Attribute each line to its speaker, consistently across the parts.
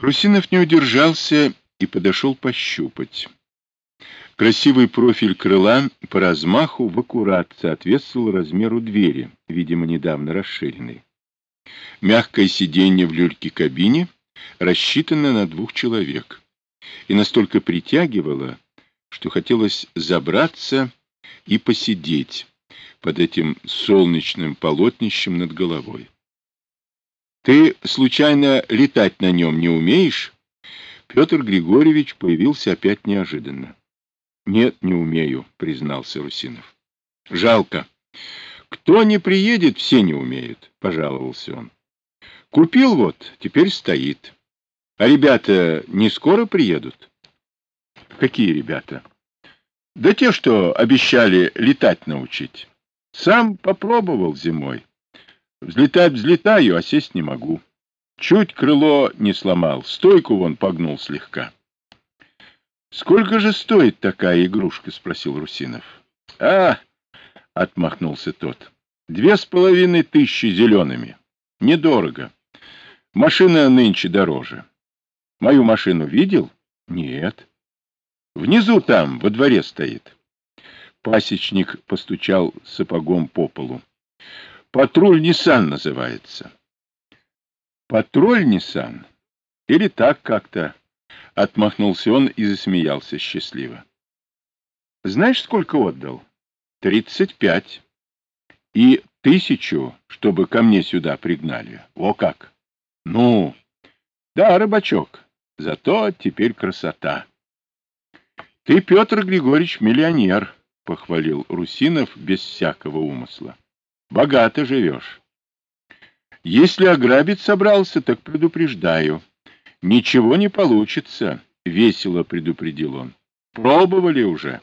Speaker 1: Русинов не удержался и подошел пощупать. Красивый профиль крыла по размаху в аккурат соответствовал размеру двери, видимо, недавно расширенной. Мягкое сиденье в люльке-кабине рассчитано на двух человек и настолько притягивало, что хотелось забраться и посидеть под этим солнечным полотнищем над головой. Ты, случайно, летать на нем не умеешь? Петр Григорьевич появился опять неожиданно. Нет, не умею, признался Русинов. Жалко. Кто не приедет, все не умеют, пожаловался он. Купил вот, теперь стоит. А ребята не скоро приедут? Какие ребята? Да те, что обещали летать научить. Сам попробовал зимой. Взлетать взлетаю, а сесть не могу. Чуть крыло не сломал, стойку вон погнул слегка. — Сколько же стоит такая игрушка? — спросил Русинов. — А, — отмахнулся тот, — две с половиной тысячи зелеными. Недорого. Машина нынче дороже. Мою машину видел? Нет. Внизу там, во дворе стоит. Пасечник постучал сапогом по полу. Патруль Ниссан называется. Патруль Ниссан? Или так как-то? Отмахнулся он и засмеялся счастливо. Знаешь, сколько отдал? Тридцать пять. И тысячу, чтобы ко мне сюда пригнали. О как! Ну, да, рыбачок, зато теперь красота. Ты, Петр Григорьевич, миллионер, похвалил Русинов без всякого умысла. Богато живешь. Если ограбить собрался, так предупреждаю. Ничего не получится, — весело предупредил он. Пробовали уже.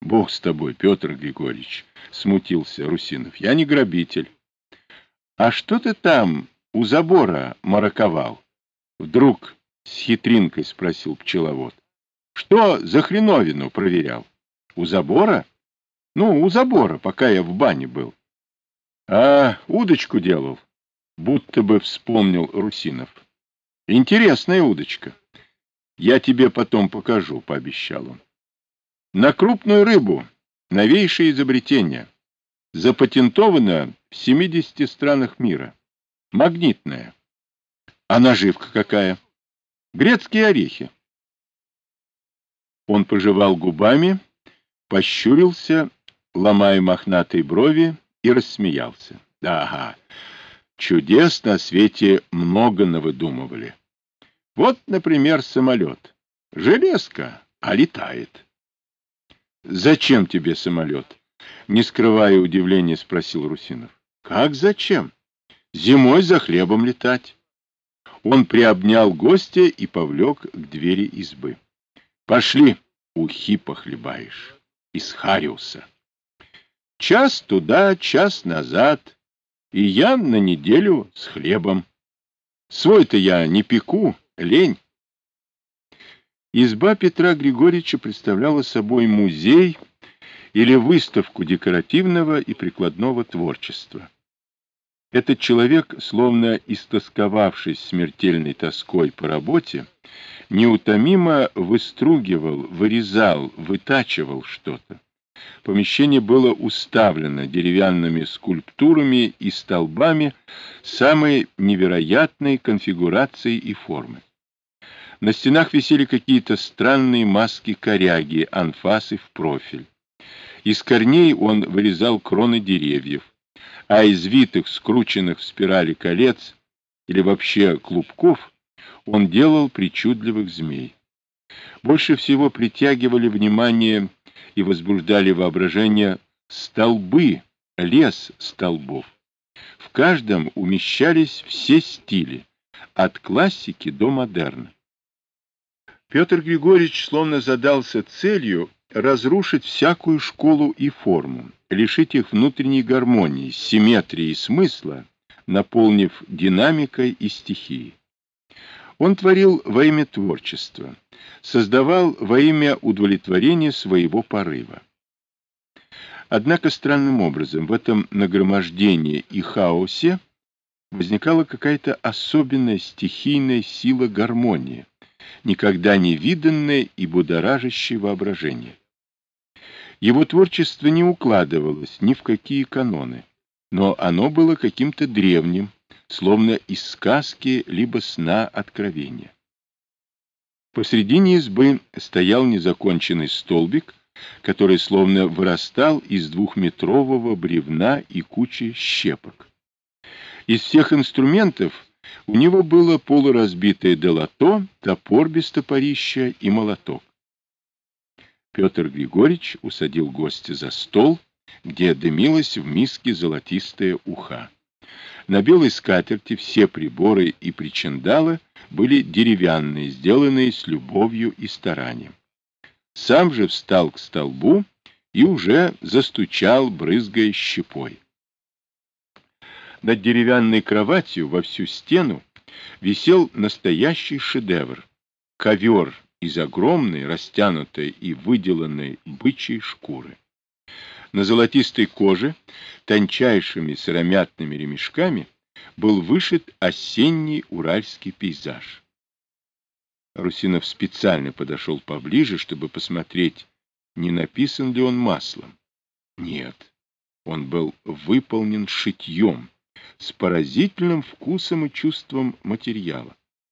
Speaker 1: Бог с тобой, Петр Григорьевич, — смутился Русинов. Я не грабитель. А что ты там у забора мараковал? Вдруг с хитринкой спросил пчеловод. Что за хреновину проверял? У забора? Ну, у забора, пока я в бане был. А, удочку делал, будто бы вспомнил Русинов. Интересная удочка. Я тебе потом покажу, пообещал он. На крупную рыбу, новейшее изобретение. Запатентовано в 70 странах мира. Магнитная. А наживка какая? Грецкие орехи. Он пожевал губами, пощурился, ломая мохнатые брови, и рассмеялся. Ага, чудес на свете много навыдумывали. Вот, например, самолет. Железка, а летает. Зачем тебе самолет? Не скрывая удивления, спросил Русинов. Как зачем? Зимой за хлебом летать. Он приобнял гостя и повлек к двери избы. Пошли, ухи похлебаешь. Из Хариуса. Час туда, час назад, и я на неделю с хлебом. Свой-то я не пеку, лень. Изба Петра Григорьевича представляла собой музей или выставку декоративного и прикладного творчества. Этот человек, словно истосковавшись смертельной тоской по работе, неутомимо выстругивал, вырезал, вытачивал что-то. Помещение было уставлено деревянными скульптурами и столбами самой невероятной конфигурации и формы. На стенах висели какие-то странные маски-коряги, анфасы в профиль. Из корней он вырезал кроны деревьев, а из витых, скрученных в спирали колец или вообще клубков он делал причудливых змей. Больше всего притягивали внимание и возбуждали воображение столбы, лес столбов. В каждом умещались все стили, от классики до модерна. Петр Григорьевич словно задался целью разрушить всякую школу и форму, лишить их внутренней гармонии, симметрии и смысла, наполнив динамикой и стихией. Он творил во имя творчества, создавал во имя удовлетворения своего порыва. Однако странным образом в этом нагромождении и хаосе возникала какая-то особенная стихийная сила гармонии, никогда не виданное и будоражащее воображение. Его творчество не укладывалось ни в какие каноны, но оно было каким-то древним, словно из сказки либо сна откровения. Посредине избы стоял незаконченный столбик, который словно вырастал из двухметрового бревна и кучи щепок. Из всех инструментов у него было полуразбитое долото, топор без топорища и молоток. Петр Григорьевич усадил гостя за стол, где дымилась в миске золотистая уха. На белой скатерти все приборы и причиндалы были деревянные, сделанные с любовью и старанием. Сам же встал к столбу и уже застучал, брызгая щепой. Над деревянной кроватью во всю стену висел настоящий шедевр — ковер из огромной, растянутой и выделанной бычьей шкуры. На золотистой коже тончайшими сыромятными ремешками был вышит осенний уральский пейзаж. Русинов специально подошел поближе, чтобы посмотреть, не написан ли он маслом. Нет, он был выполнен шитьем, с поразительным вкусом и чувством материала.